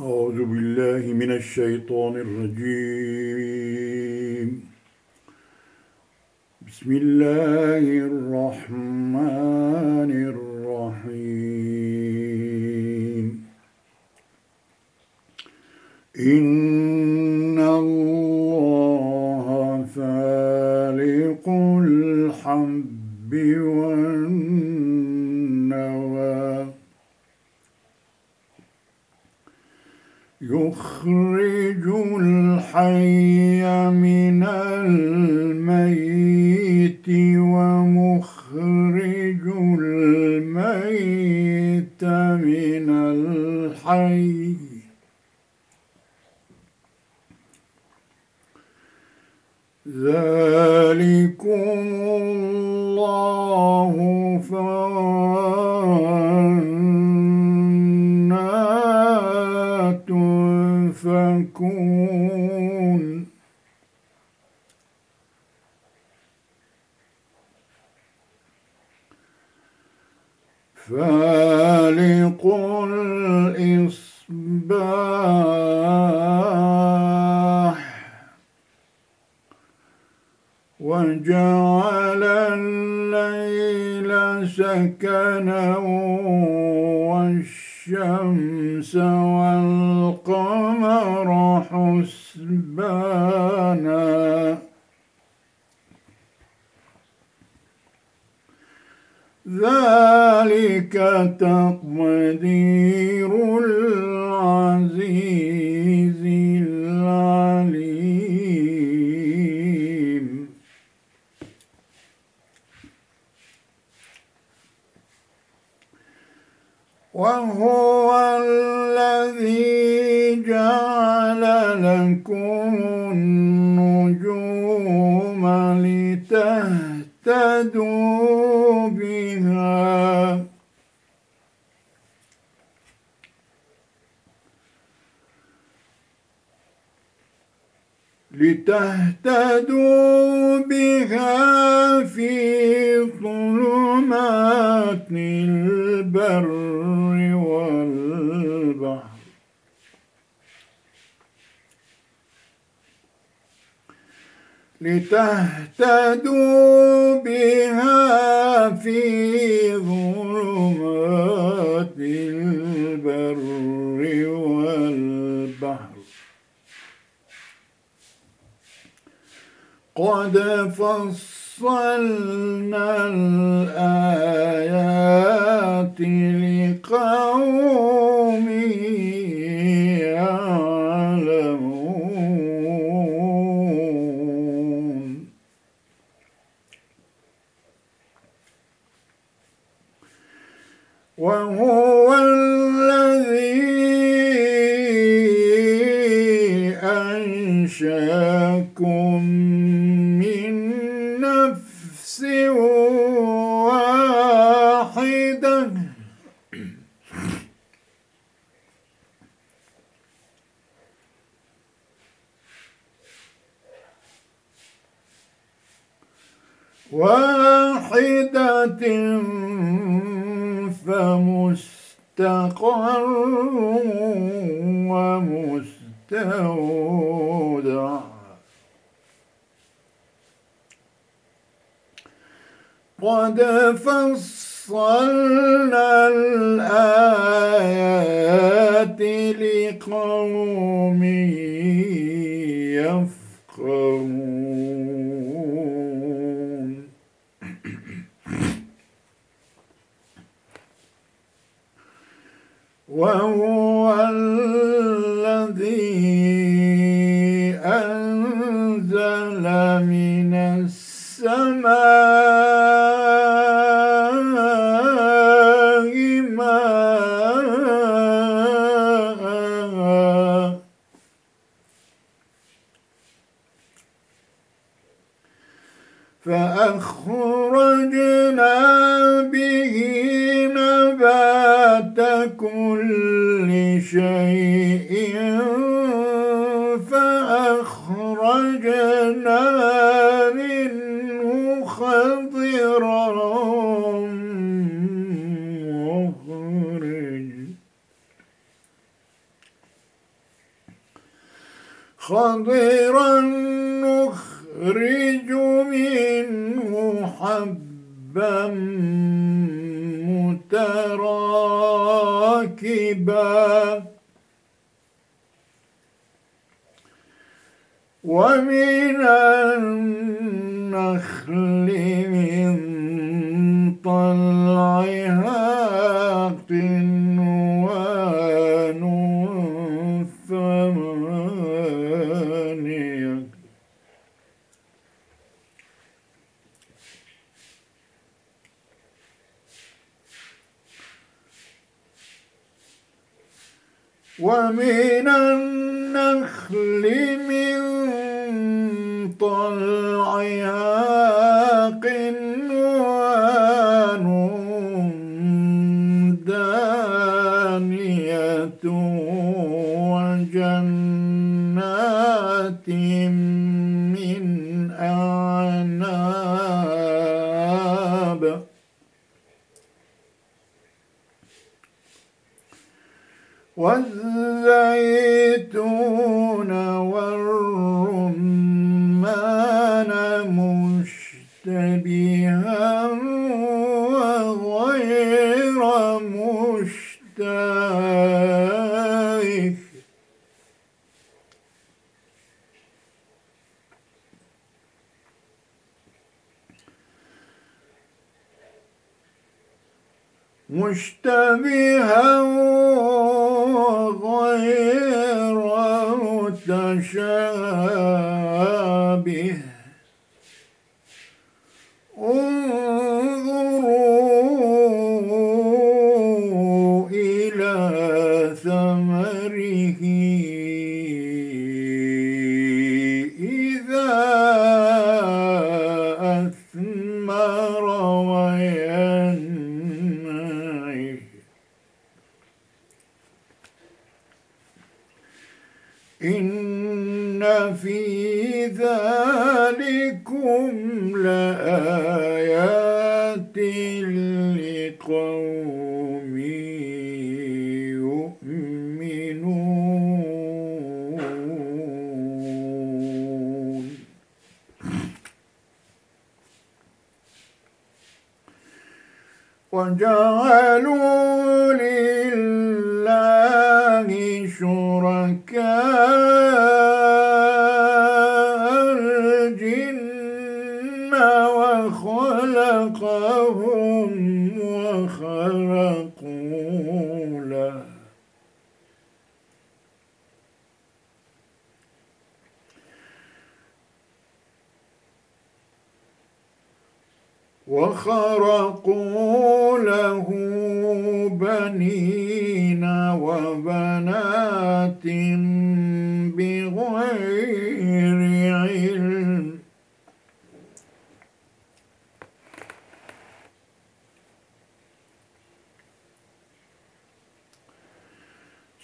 أعوذ بالله من الشيطان الرجيم. بسم الله الرحمن الرحيم. إن الله فالق الحب يخرج الحي من الميت فالق ka ta لتهتدوا بها في ظلمات البر والبحر. لتهتدوا بها في ظلمات البر والبحر قد فصلنا الآيات لقوم يعلمون وهو الذي أنشأكم من نفس واحدة واحدة فمستقر ومستودع. قد فصلنا الآيات لقوم وهو مخرج. خضرا نخرج منه حبا متراكبا. ومن النخل من طلعها قنوان ثمانية. ومن النخل أعناب والزيتون والرمان مشتبها مشتبها غير متشابه. وخرقوا له بنين وبنات بغير علم.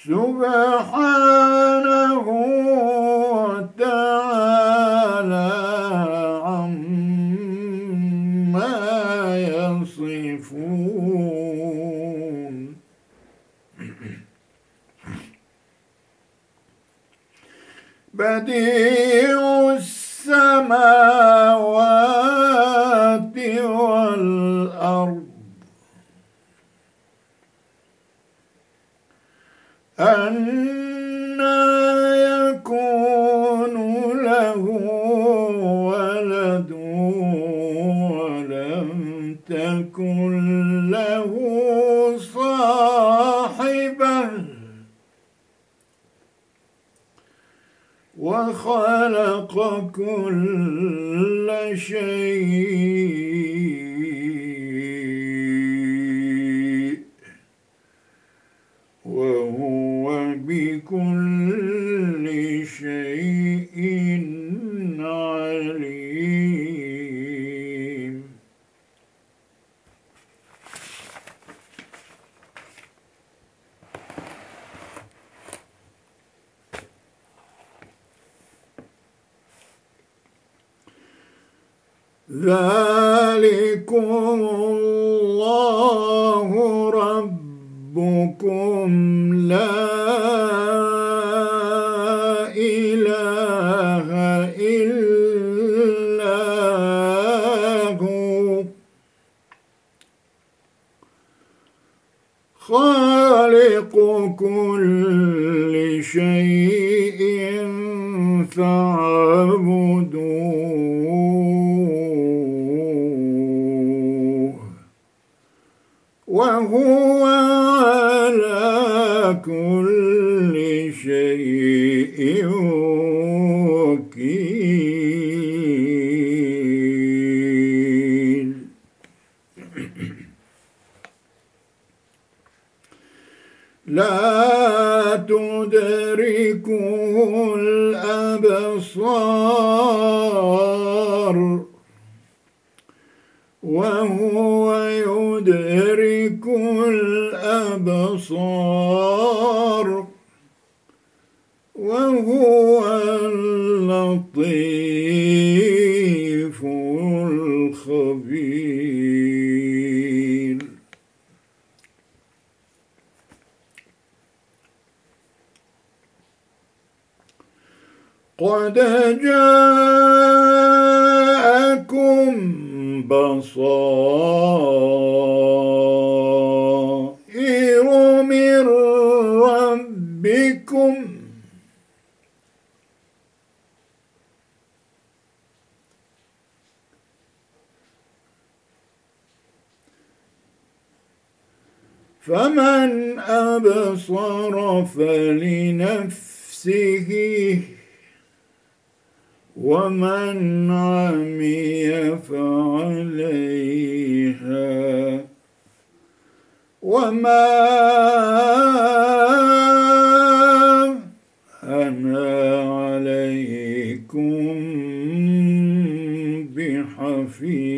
سبحانه يصفون بديع السماوات والأرض. أنا وخلق كل شيء وهو بكل شيء عليم ذلكم الله ربكم. كل شيء لا تدركه الأبصار وهو يدرك الأبصار. الخبير. قد جاءكم بصائر من ربكم فمن أبصر فلنفسه ومن عمي فعليها وما أنا عليكم بحفيظ.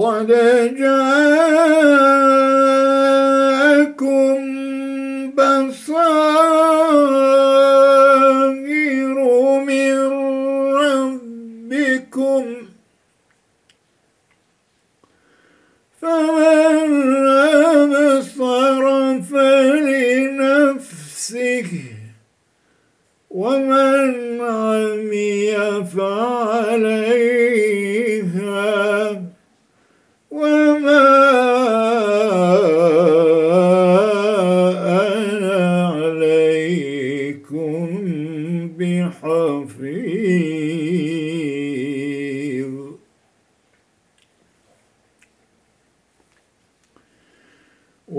قد جاءكم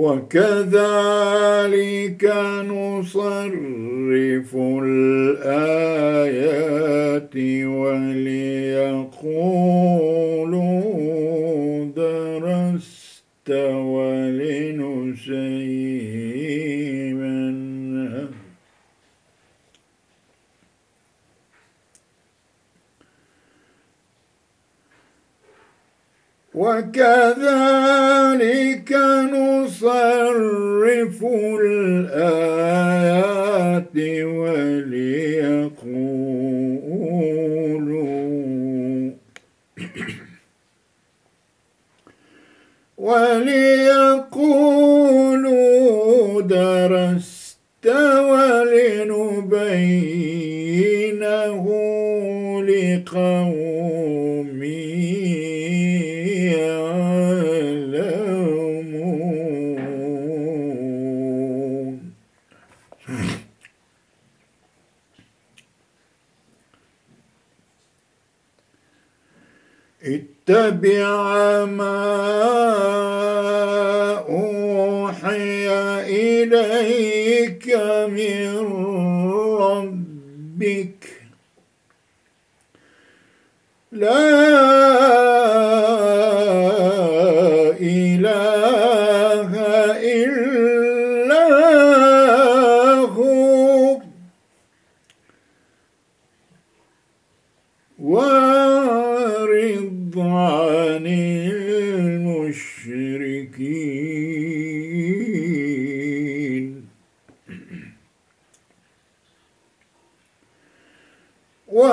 وكذلك نصرف الآيات وليقولوا درست ولنسيمنه وكذلك نصرف الآيات اتبع ما أوحي إليك من ربك. لا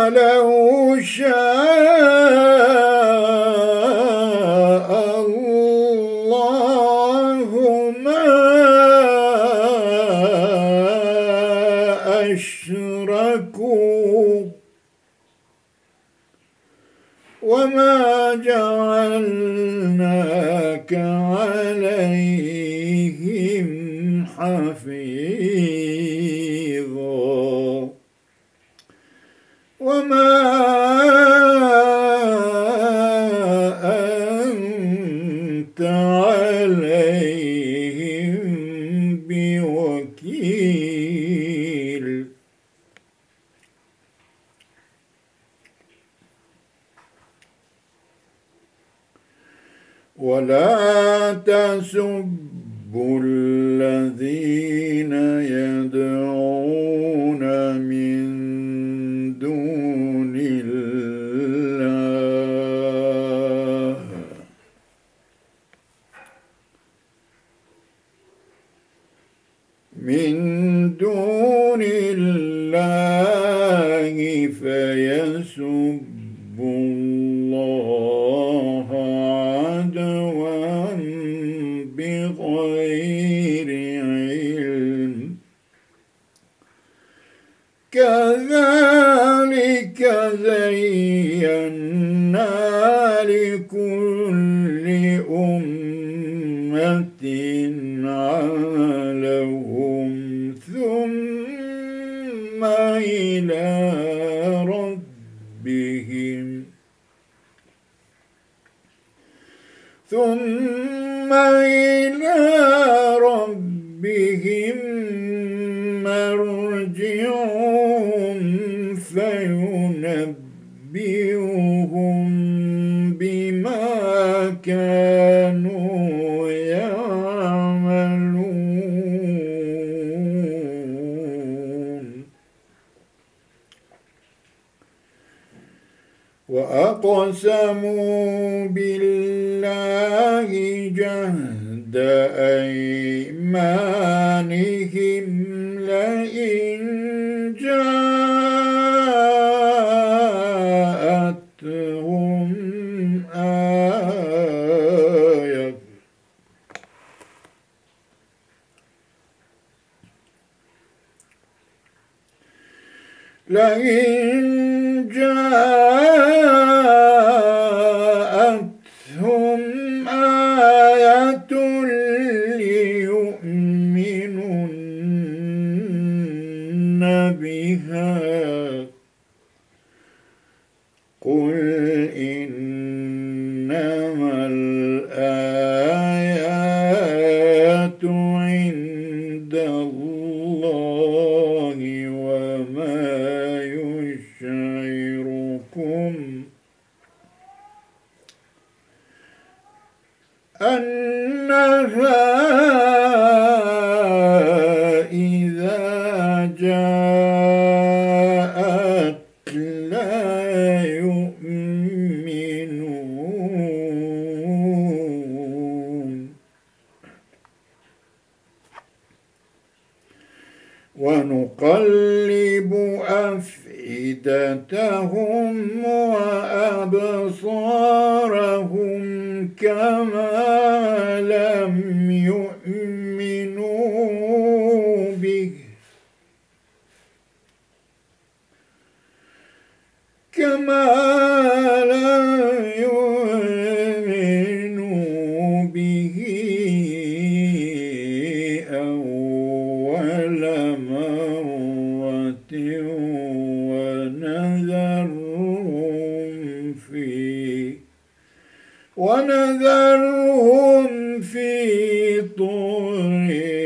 ولو شاء من دون الله فيسبوا ربهم ثم إلى ربهم مرجعهم فينبئهم بما كانوا وأقسموا بالله جهد أيمانهم لئن قل إنما ونقلب أفئدتهم وأبصارهم كما لم يؤمنوا. ونذرهم في ونذرهم في طريق